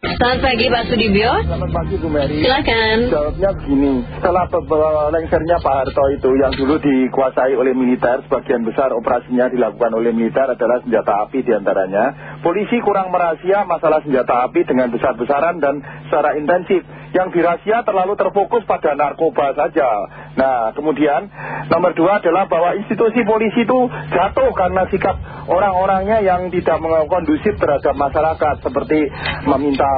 Selamat pagi Pak Sudibyo. Selamat pagi Bu Mary. Silakan. Jawabnya begini, setelah lengsernya Pak Harto itu yang dulu dikuasai oleh militer, sebagian besar operasinya dilakukan oleh militer adalah senjata api di antaranya. Polisi kurang merahasia masalah senjata api dengan besar-besaran dan secara intensif. Yang dirahasia terlalu terfokus pada narkoba saja. Nah kemudian nomor dua adalah bahwa institusi polisi itu jatuh karena sikap orang-orangnya yang tidak kondusif terhadap masyarakat seperti meminta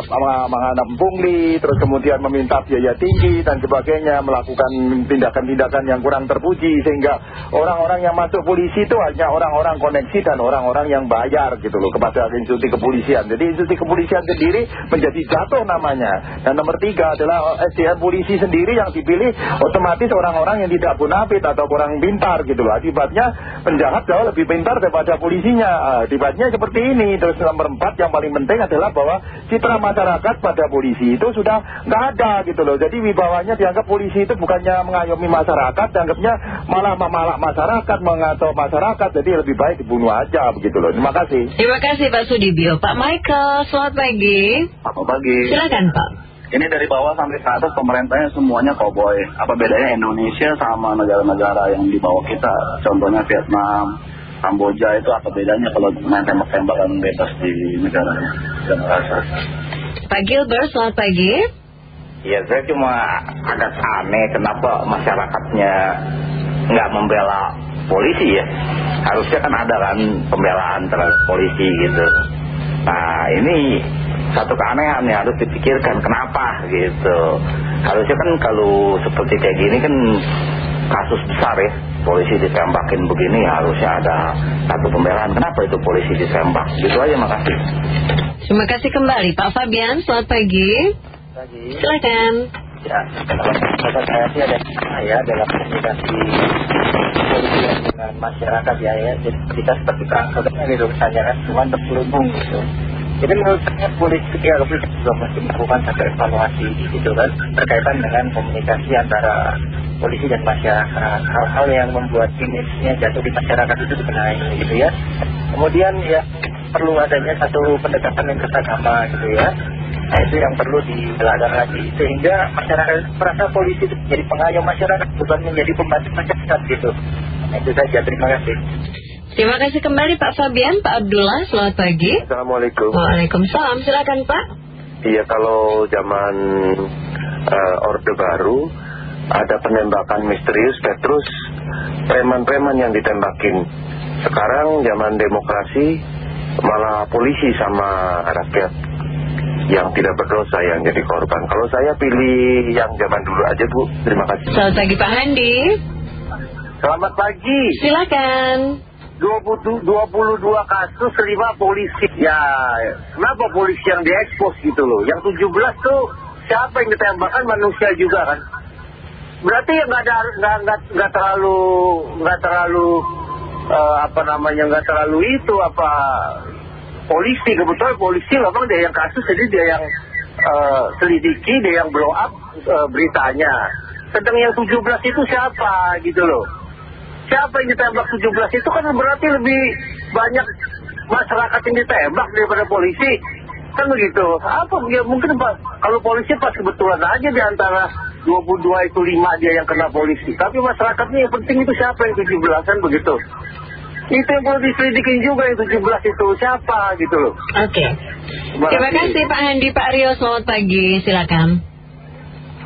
menghadap pungli, terus kemudian meminta biaya tinggi dan sebagainya, melakukan tindakan-tindakan yang kurang terpuji sehingga orang-orang yang masuk polisi itu hanya orang-orang koneksi dan orang-orang yang bayar gitu loh kepada institusi kepolisian. Jadi institusi kepolisian sendiri menjadi jatuh namanya. Dan nomor tiga adalah SDM polisi sendiri yang dipilih otomatis orang-orang yang tidak bonafit atau kurang pintar gitu loh. Akibatnya penjahat jauh lebih pintar daripada polisinya. Akibatnya seperti ini. Terus nomor empat yang paling penting adalah bahwa citra masyarakat pada polisi itu sudah nggak ada gitu loh. Jadi wibawanya dianggap polisi itu bukannya mengayomi masyarakat, dianggapnya malah memalak masyarakat, mengatur masyarakat. Jadi lebih baik dibunuh aja begitu loh. Terima kasih. Terima kasih Pak Sudibyo. Pak Michael, selamat pagi. Selamat pagi. Silakan Pak. Ini dari bawah sampai ke atas pemerintahnya semuanya koboi. Apa bedanya Indonesia sama negara-negara yang di bawah kita? Contohnya Vietnam, Kamboja itu apa bedanya kalau main tembak-tembakan bebas di negaranya? Kasih. Pak Gilbert, selamat pagi. Ya saya cuma agak aneh kenapa masyarakatnya nggak membela polisi ya. Harusnya kan ada kan pembelaan terhadap polisi gitu. Nah ini satu keanehan yang harus dipikirkan kenapa gitu. Harusnya kan kalau seperti kayak gini kan kasus besar ya. Polisi ditembakin begini harusnya ada satu pembelaan. Kenapa itu polisi ditembak? Gitu aja makasih. Terima kasih kembali Pak Fabian, selamat pagi. Pagi. Silakan. Ya, kata saya sih ada ya dalam komunikasi polisi dengan masyarakat ya ya. Jadi kita seperti perang saudara gitu misalnya kan cuma terselubung gitu. Jadi menurut saya polisi ya juga mesti melakukan satu evaluasi gitu kan berkaitan dengan komunikasi antara polisi dan masyarakat. Hal-hal yang membuat image-nya jatuh di masyarakat itu dibenahi gitu ya. Kemudian ya perlu adanya satu pendekatan yang kesagama gitu ya. Nah itu yang perlu dijelaskan lagi sehingga masyarakat merasa polisi itu menjadi pengayom masyarakat bukan menjadi pembantu masyarakat gitu. Nah itu saja terima kasih. Terima kasih kembali Pak Fabian, Pak Abdullah, selamat pagi. Assalamualaikum. Waalaikumsalam, silakan Pak. Iya kalau zaman uh, Orde Baru ada penembakan misterius Petrus preman-preman yang ditembakin. Sekarang zaman demokrasi malah polisi sama rakyat yang tidak berdosa yang jadi korban. Kalau saya pilih yang zaman dulu aja Bu. Terima kasih. Selamat pagi Pak Handi. Selamat pagi. Silakan. 22 kasus 5 polisi. Ya, kenapa polisi yang diekspos gitu loh? Yang 17 tuh siapa yang ditembakkan manusia juga kan? Berarti ya nggak ada nggak terlalu nggak terlalu eh, apa namanya nggak terlalu itu apa polisi kebetulan polisi memang dia yang kasus jadi dia yang eh, selidiki dia yang blow up eh, beritanya. Sedang yang 17 itu siapa gitu loh? Siapa yang ditembak 17 itu kan berarti lebih banyak masyarakat yang ditembak daripada polisi. Kan begitu. Apa ya mungkin Pak, kalau polisi pas kebetulan aja di antara 22 itu 5 dia yang kena polisi. Tapi masyarakatnya yang penting itu siapa yang 17 kan begitu. Itu yang perlu diselidikin juga yang 17 itu siapa gitu loh. Oke. Terima kasih Pak Handi, Pak Rio, selamat pagi, silakan.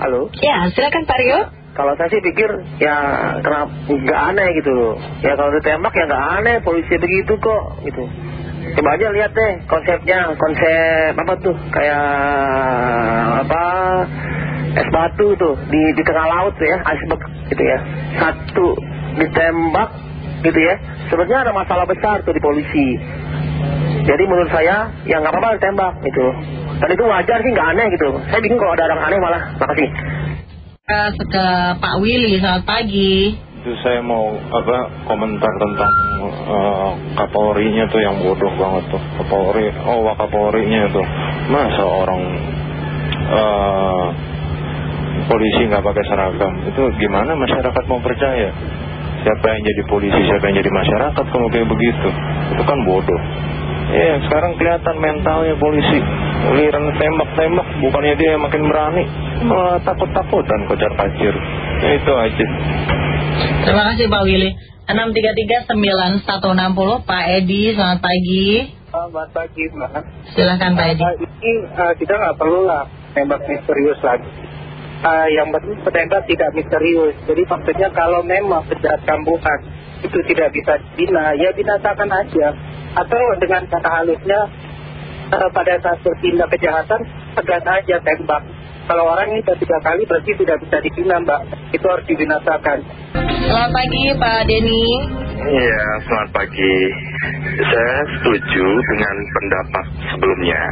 Halo. Ya, silakan Pak Rio. Kalau saya sih pikir ya kenapa nggak aneh gitu. Ya kalau ditembak ya nggak aneh polisi begitu kok gitu. Coba aja lihat deh konsepnya, konsep apa tuh kayak apa es batu tuh di di tengah laut ya, iceberg gitu ya. Satu ditembak gitu ya. Sebenarnya ada masalah besar tuh di polisi. Jadi menurut saya ya nggak apa-apa ditembak gitu. Dan itu wajar sih nggak aneh gitu. Saya bingung kalau ada orang aneh malah. Makasih. Eh, ke Pak Willy, selamat pagi. Itu saya mau apa komentar tentang uh, Kapolrinya tuh yang bodoh banget tuh. Kapolri, oh Wakapolrinya tuh Masa orang uh, polisi nggak pakai seragam? Itu gimana masyarakat mau percaya? Siapa yang jadi polisi, siapa yang jadi masyarakat kalau begitu? Itu kan bodoh. Ya sekarang kelihatan mentalnya polisi Giliran tembak-tembak, bukannya dia makin berani, malah takut-takutan kocar kacir. Itu aja. Terima kasih Pak Willy. 6339160 Pak Edi, selamat pagi. Selamat pagi, Mbak. Silahkan Pak Edi. Uh, ini uh, kita nggak perlu lah tembak misterius lagi. Uh, yang penting penembak tidak misterius. Jadi maksudnya kalau memang penjahat kambuhan itu tidak bisa dibina, ya binasakan aja. Atau dengan kata halusnya pada saat bertindak kejahatan, tegas aja tembak. Kalau orang ini sudah tiga kali berarti tidak bisa dibina, Mbak. Itu harus dibinasakan. Selamat pagi Pak Denny. Iya, selamat pagi. Saya setuju dengan pendapat sebelumnya.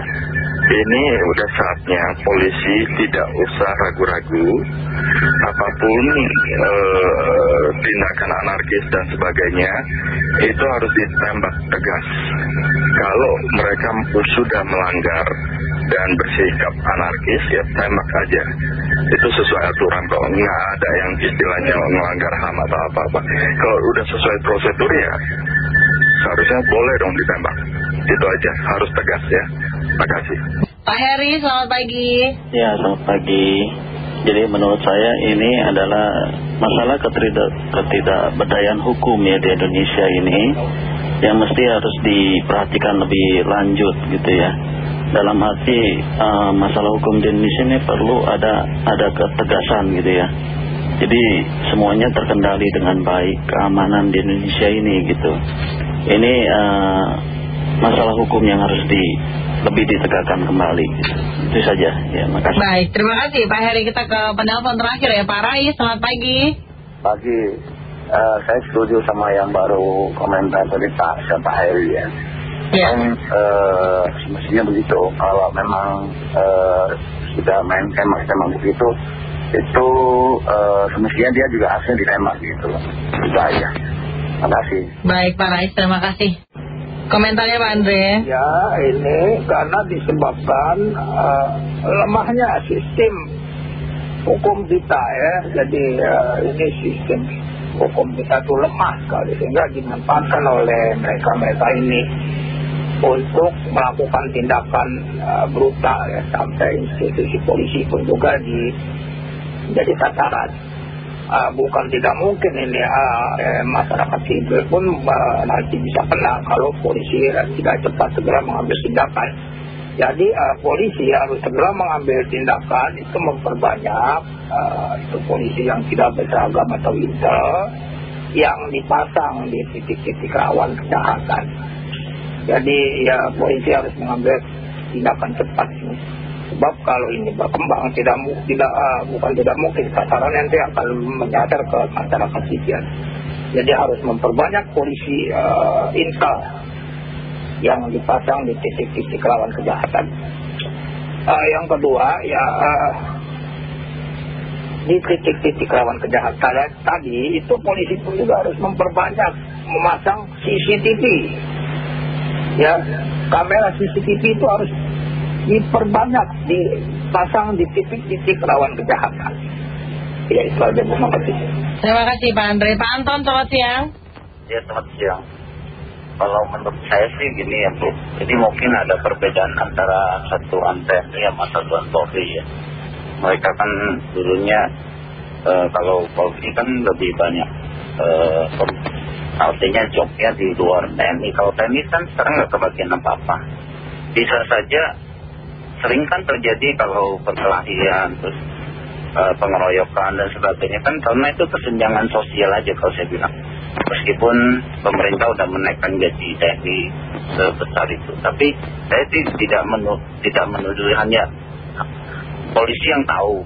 Ini udah saatnya polisi tidak usah ragu-ragu. Apa pun eh, tindakan anarkis dan sebagainya, itu harus ditembak tegas. Kalau mereka sudah melanggar dan bersikap anarkis, ya tembak aja. Itu sesuai aturan kok. Nggak ada yang istilahnya melanggar HAM atau apa-apa. Kalau udah sesuai prosedur ya, seharusnya boleh dong ditembak. Itu aja, harus tegas ya. Terima kasih. Pak Heri, selamat pagi. Ya, selamat pagi. Jadi menurut saya ini adalah masalah ketidak, ketidakberdayaan hukum ya di Indonesia ini yang mesti harus diperhatikan lebih lanjut gitu ya. Dalam arti uh, masalah hukum di Indonesia ini perlu ada ada ketegasan gitu ya. Jadi semuanya terkendali dengan baik keamanan di Indonesia ini gitu. Ini uh, masalah hukum yang harus di lebih ditegakkan kembali. Itu saja. Ya, makasih. Baik, terima kasih Pak Heri. Kita ke penelpon terakhir ya Pak Rai. Selamat pagi. Pagi. Uh, saya setuju sama yang baru komentar tadi Pak siapa Heri ya. Ya. Yang uh, semestinya begitu. Kalau memang uh, sudah main tembak-tembak begitu, itu uh, semestinya dia juga harusnya ditembak gitu. Itu aja. Terima kasih. Baik Pak Rais, terima kasih. Komentarnya Pak Andre. Ya, ini karena disebabkan uh, lemahnya sistem hukum kita ya. Jadi uh, ini sistem hukum kita itu lemah sekali sehingga dimanfaatkan oleh mereka-mereka ini untuk melakukan tindakan uh, brutal ya sampai institusi polisi pun juga di jadi sasaran. Uh, bukan tidak mungkin ini uh, eh, masyarakat sipil pun uh, nanti bisa kena kalau polisi tidak cepat segera mengambil tindakan. Jadi uh, polisi harus segera mengambil tindakan itu memperbanyak uh, itu polisi yang tidak berseragam atau intel yang dipasang di titik-titik rawan kejahatan. Jadi ya polisi harus mengambil tindakan cepat ini. Sebab kalau ini berkembang tidak tidak uh, bukan tidak mungkin sasaran nanti akan menyasar ke masyarakat sipil. Jadi harus memperbanyak polisi uh, yang dipasang di titik-titik rawan kejahatan. Uh, yang kedua ya di titik-titik rawan kejahatan tadi itu polisi pun juga harus memperbanyak memasang CCTV. Ya, kamera CCTV itu harus diperbanyak, dipasang di titik-titik rawan kejahatan. Ya, itu aja terima kasih. Terima kasih Pak Andre. Pak Anton, selamat siang. Ya, selamat siang. Kalau menurut saya sih gini ya Bu, jadi mungkin ada perbedaan antara satu anten ya sama satuan Polri ya. Mereka kan dulunya eh, kalau Polri kan lebih banyak eh, artinya jobnya di luar TNI. Kalau TNI kan sekarang nggak kebagian apa-apa. Bisa saja sering kan terjadi kalau perkelahian terus uh, pengeroyokan dan sebagainya. Kan karena itu kesenjangan sosial aja kalau saya bilang. Meskipun pemerintah udah menaikkan gaji TNI sebesar itu. Tapi saya tidak menu, tidak menuduh hanya polisi yang tahu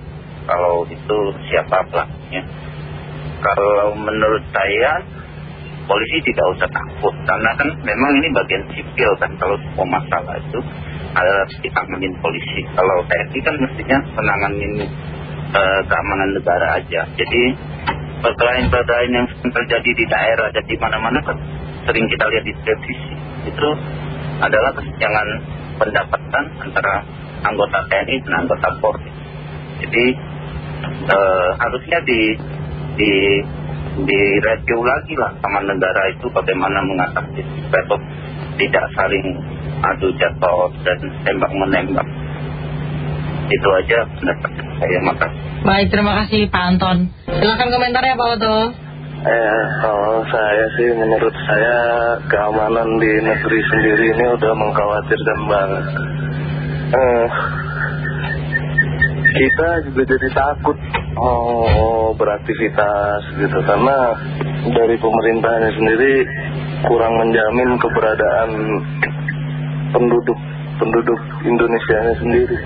kalau itu siapa pelakunya. Kalau menurut saya polisi tidak usah takut. Karena kan memang ini bagian sipil kan kalau masalah itu adalah ditanganin polisi. Kalau TNI kan mestinya menanganin uh, keamanan negara aja. Jadi perkelahian-perkelahian yang terjadi di daerah dan di mana-mana kan sering kita lihat di televisi. Itu adalah kesenjangan pendapatan antara anggota TNI dan anggota Polri. Jadi uh, harusnya di di direview lagi lah sama negara itu bagaimana mengatasi tidak saling adu jatuh dan tembak menembak itu aja pendapat saya makasih Baik, terima kasih Pak Anton. Silakan komentarnya Pak Oto. Eh, kalau saya sih menurut saya keamanan di negeri sendiri ini udah mengkhawatirkan banget. Eh, kita juga jadi takut mau beraktivitas gitu karena dari pemerintahnya sendiri kurang menjamin keberadaan penduduk penduduk Indonesia sendiri.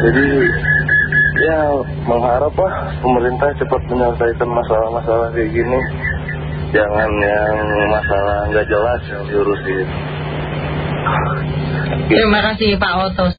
Jadi ya mengharap lah pemerintah cepat menyelesaikan masalah-masalah kayak gini. Jangan yang masalah nggak jelas yang diurusin. Terima kasih Pak Oto.